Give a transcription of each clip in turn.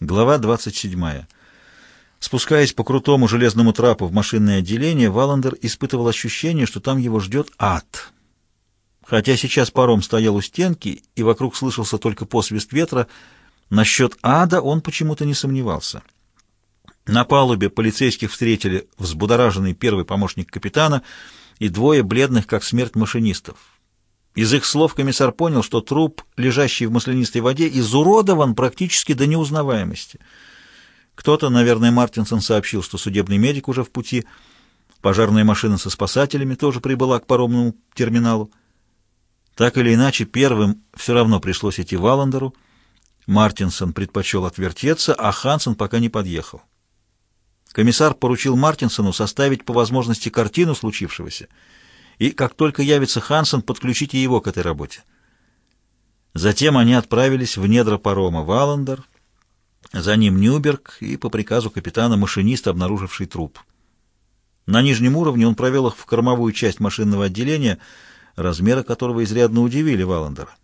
Глава 27. Спускаясь по крутому железному трапу в машинное отделение, Валандер испытывал ощущение, что там его ждет ад. Хотя сейчас паром стоял у стенки, и вокруг слышался только посвист ветра, насчет ада он почему-то не сомневался. На палубе полицейских встретили взбудораженный первый помощник капитана и двое бледных, как смерть, машинистов. Из их слов комиссар понял, что труп, лежащий в маслянистой воде, изуродован практически до неузнаваемости. Кто-то, наверное, Мартинсон сообщил, что судебный медик уже в пути. Пожарная машина со спасателями тоже прибыла к паромному терминалу. Так или иначе, первым все равно пришлось идти Валандеру. Мартинсон предпочел отвертеться, а Хансен пока не подъехал. Комиссар поручил Мартинсону составить по возможности картину случившегося — и как только явится Хансен, подключите его к этой работе. Затем они отправились в недра парома Валандер, за ним Нюберг и, по приказу капитана, машинист, обнаруживший труп. На нижнем уровне он провел их в кормовую часть машинного отделения, размеры которого изрядно удивили Валандера.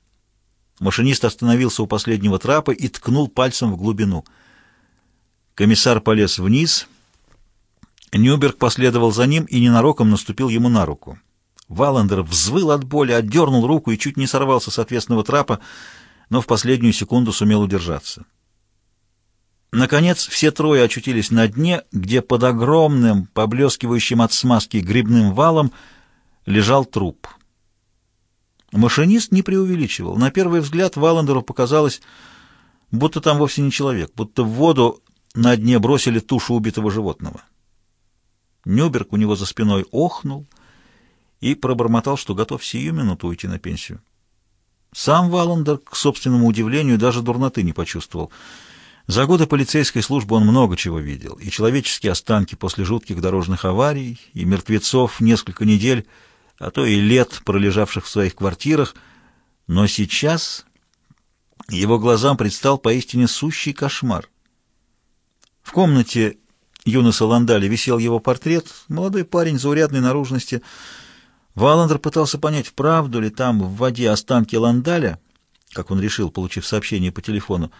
Машинист остановился у последнего трапа и ткнул пальцем в глубину. Комиссар полез вниз. Нюберг последовал за ним и ненароком наступил ему на руку. Валандер взвыл от боли, отдернул руку и чуть не сорвался с ответственного трапа, но в последнюю секунду сумел удержаться. Наконец, все трое очутились на дне, где под огромным, поблескивающим от смазки грибным валом лежал труп. Машинист не преувеличивал. На первый взгляд Валандеру показалось, будто там вовсе не человек, будто в воду на дне бросили тушу убитого животного. Нюберг у него за спиной охнул — и пробормотал, что готов сию минуту уйти на пенсию. Сам Валандер, к собственному удивлению, даже дурноты не почувствовал. За годы полицейской службы он много чего видел, и человеческие останки после жутких дорожных аварий, и мертвецов несколько недель, а то и лет, пролежавших в своих квартирах, но сейчас его глазам предстал поистине сущий кошмар. В комнате Юноса Ландали висел его портрет, молодой парень заурядной наружности, Валандер пытался понять, вправду ли там в воде останки Ландаля, как он решил, получив сообщение по телефону.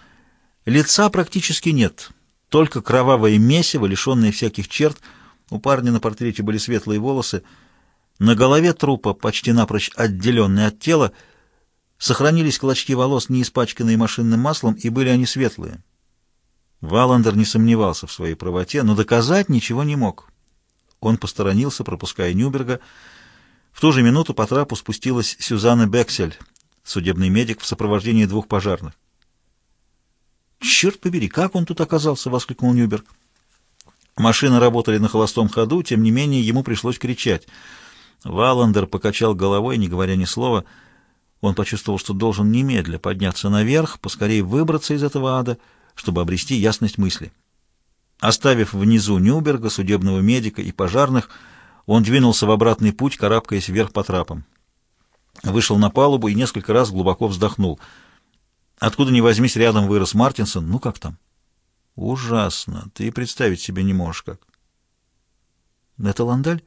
Лица практически нет, только кровавое месиво, лишенное всяких черт. У парня на портрете были светлые волосы. На голове трупа, почти напрочь отделенный от тела, сохранились клочки волос, не испачканные машинным маслом, и были они светлые. Валандер не сомневался в своей правоте, но доказать ничего не мог. Он посторонился, пропуская Нюберга, в ту же минуту по трапу спустилась Сюзанна Бексель, судебный медик в сопровождении двух пожарных. «Черт побери, как он тут оказался?» — воскликнул Нюберг. Машины работали на холостом ходу, тем не менее ему пришлось кричать. Валандер покачал головой, не говоря ни слова. Он почувствовал, что должен немедля подняться наверх, поскорее выбраться из этого ада, чтобы обрести ясность мысли. Оставив внизу Нюберга, судебного медика и пожарных, он двинулся в обратный путь, карабкаясь вверх по трапам. Вышел на палубу и несколько раз глубоко вздохнул. Откуда ни возьмись, рядом вырос Мартинсон. Ну, как там? Ужасно. Ты представить себе не можешь, как. Это Ландаль?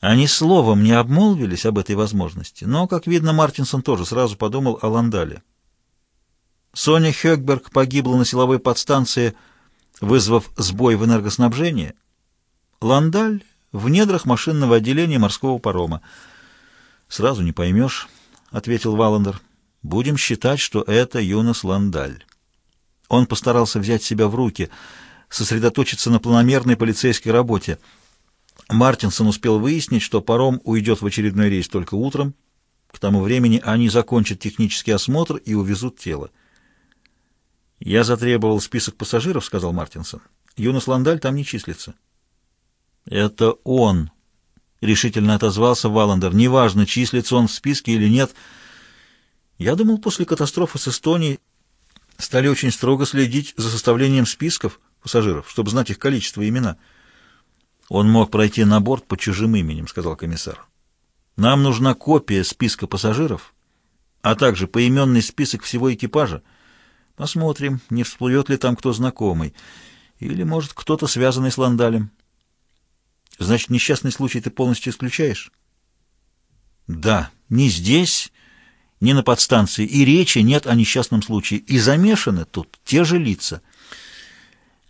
Они словом не обмолвились об этой возможности, но, как видно, Мартинсон тоже сразу подумал о Ландале. Соня Хёкберг погибла на силовой подстанции, вызвав сбой в энергоснабжении. Ландаль в недрах машинного отделения морского парома. «Сразу не поймешь», — ответил Валандер. «Будем считать, что это Юнос Ландаль». Он постарался взять себя в руки, сосредоточиться на планомерной полицейской работе. Мартинсон успел выяснить, что паром уйдет в очередной рейс только утром. К тому времени они закончат технический осмотр и увезут тело. «Я затребовал список пассажиров», — сказал Мартинсон. «Юнос Ландаль там не числится». «Это он», — решительно отозвался Валандер. «Неважно, числится он в списке или нет. Я думал, после катастрофы с Эстонией стали очень строго следить за составлением списков пассажиров, чтобы знать их количество и имена». «Он мог пройти на борт по чужим именем», — сказал комиссар. «Нам нужна копия списка пассажиров, а также поименный список всего экипажа. Посмотрим, не всплывет ли там кто знакомый, или, может, кто-то связанный с Ландалем». Значит, несчастный случай ты полностью исключаешь? Да, ни здесь, ни на подстанции и речи нет о несчастном случае. И замешаны тут те же лица —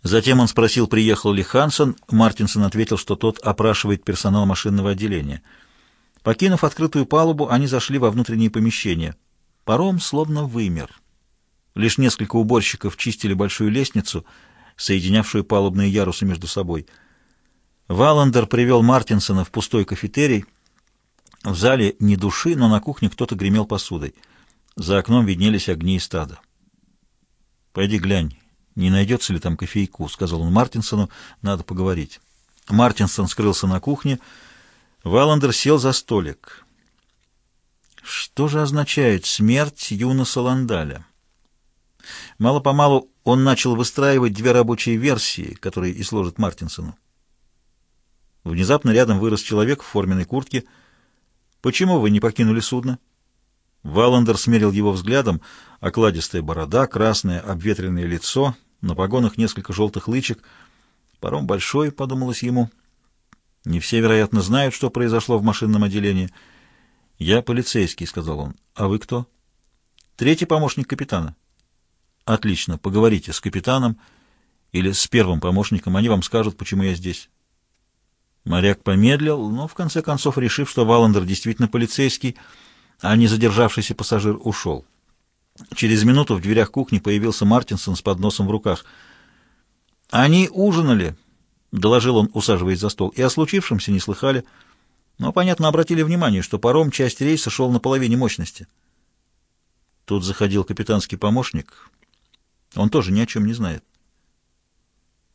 Затем он спросил, приехал ли Хансон. Мартинсон ответил, что тот опрашивает персонал машинного отделения. Покинув открытую палубу, они зашли во внутренние помещения. Паром словно вымер. Лишь несколько уборщиков чистили большую лестницу, соединявшую палубные ярусы между собой. Валандер привел Мартинсона в пустой кафетерий. В зале ни души, но на кухне кто-то гремел посудой. За окном виднелись огни и стада. «Пойди глянь, не найдется ли там кофейку», — сказал он Мартинсону, — «надо поговорить». Мартинсон скрылся на кухне. Валандер сел за столик. Что же означает смерть Юноса Ландаля? Мало-помалу он начал выстраивать две рабочие версии, которые и сложит Мартинсону. Внезапно рядом вырос человек в форменной куртке. «Почему вы не покинули судно?» Валандер смерил его взглядом. Окладистая борода, красное обветренное лицо, на погонах несколько желтых лычек. Паром большой, подумалось ему. Не все, вероятно, знают, что произошло в машинном отделении. «Я полицейский», — сказал он. «А вы кто?» «Третий помощник капитана». «Отлично. Поговорите с капитаном или с первым помощником. Они вам скажут, почему я здесь». Моряк помедлил, но, в конце концов, решив, что Валандер действительно полицейский, — а не задержавшийся пассажир ушел. Через минуту в дверях кухни появился Мартинсон с подносом в руках. «Они ужинали», — доложил он, усаживаясь за стол, — «и о случившемся не слыхали, но, понятно, обратили внимание, что паром часть рейса шел на половине мощности». Тут заходил капитанский помощник. Он тоже ни о чем не знает.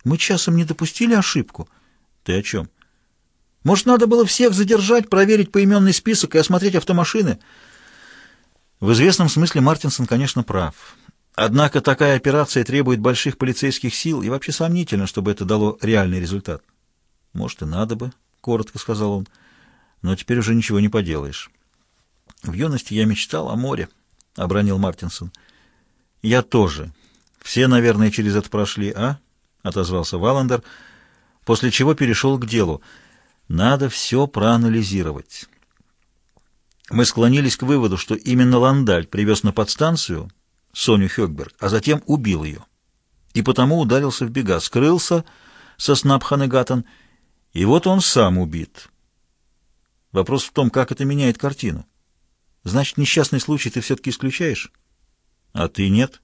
«Мы часом не допустили ошибку?» «Ты о чем?» Может, надо было всех задержать, проверить поименный список и осмотреть автомашины? В известном смысле Мартинсон, конечно, прав. Однако такая операция требует больших полицейских сил, и вообще сомнительно, чтобы это дало реальный результат. Может, и надо бы, — коротко сказал он, — но теперь уже ничего не поделаешь. В юности я мечтал о море, — обронил Мартинсон. Я тоже. Все, наверное, через это прошли, а? — отозвался Валандер, после чего перешел к делу — надо все проанализировать. Мы склонились к выводу, что именно Ландаль привез на подстанцию Соню Хёкберг, а затем убил ее. И потому ударился в бега, скрылся со Снапханегатан, и вот он сам убит. Вопрос в том, как это меняет картину. Значит, несчастный случай ты все-таки исключаешь? А ты нет?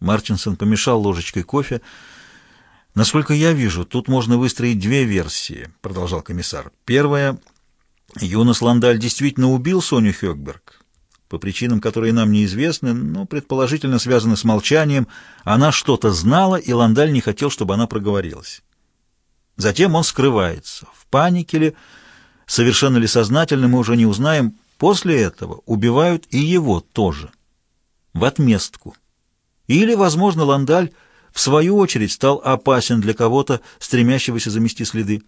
Мартинсон помешал ложечкой кофе, Насколько я вижу, тут можно выстроить две версии, продолжал комиссар. Первая Юнос Ландаль действительно убил Соню Хёкберг. По причинам, которые нам неизвестны, но предположительно связаны с молчанием, она что-то знала, и Ландаль не хотел, чтобы она проговорилась. Затем он скрывается. В панике ли, совершенно ли сознательно, мы уже не узнаем. После этого убивают и его тоже. В отместку. Или, возможно, Ландаль в свою очередь стал опасен для кого-то, стремящегося замести следы.